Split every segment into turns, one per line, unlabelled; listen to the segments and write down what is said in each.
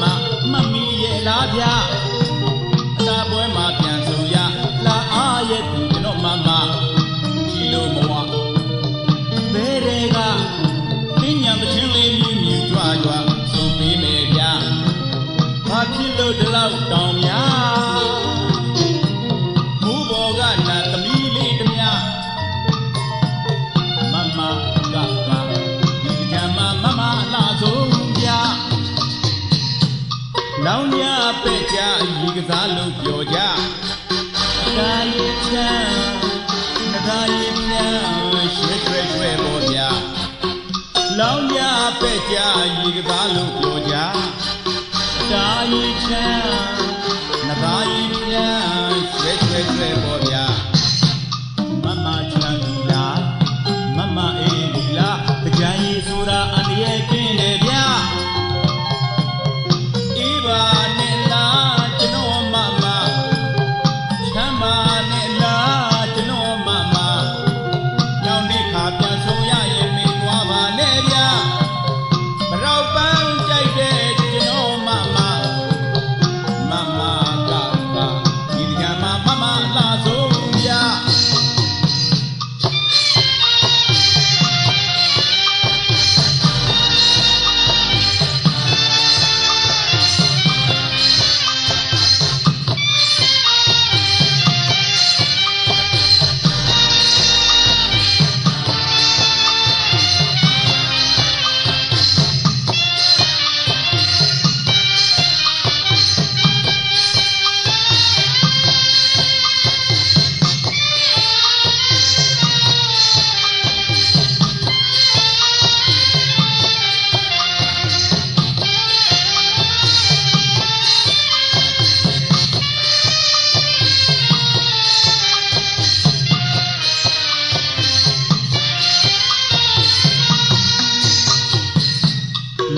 မှတ်မိရဲ့လားဗျာအသာပွဲမှာပြန်ဆုံရလာအားရဲ့သူကျွန်တော်မမကြည်လို့မဝဘဲတွေကပညာမချင်းလေးမြည်မြည်ကြွားကြွားဆိုပေးမယ်ဗျာဘာဖြစ်လို့ဒီလောက်တောင်များ င်ညာပဲ့ကြရီကစားလို့ပြောကြဒါရီချမ်းဒါရီပြန်ရွှဲရွှဲရွှဲပေါ်ဗျာလောင်ညာပဲ့ကြရီကစားလို့ပြောကြဒါရီချမ်းဒါရီပြန်ရွှဲရွှဲရွှဲပေါ်ဗျာ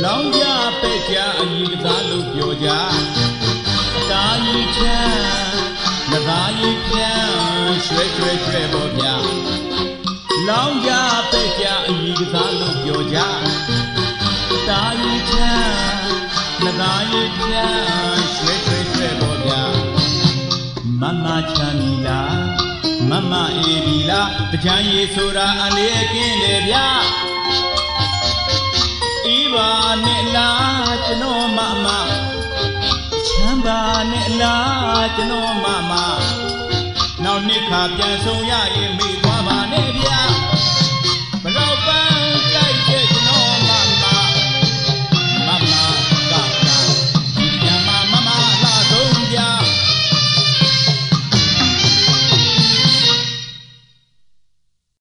လောင်ကြပဲ့ကြအည်ကစားလို့ပြောကြတာရီချမ်းငသာရီပြန်ရွှဲရွှဲရွှဲပေါ်ဗျာလောင်ကြပဲ့ကြအည်ကစားလို့ပြောကြတာရီချမ်းငသာရီပြန်ရွှဲရွှဲရွှဲပေါ်ဗျာမမချမ်းပြီလားမမအေးပြီလားတချမ်းရီဆိုတာအန္တရာယ်ကင်းတယ်ဗျာအေး ပါနဲ့လားကျွန်တော်မမချမ်းပါနဲ့လားကျွန်တော်မမနောက်နှစ်ခါပြန်ဆုံရရင်မိသွားပါနဲ့ဗျာ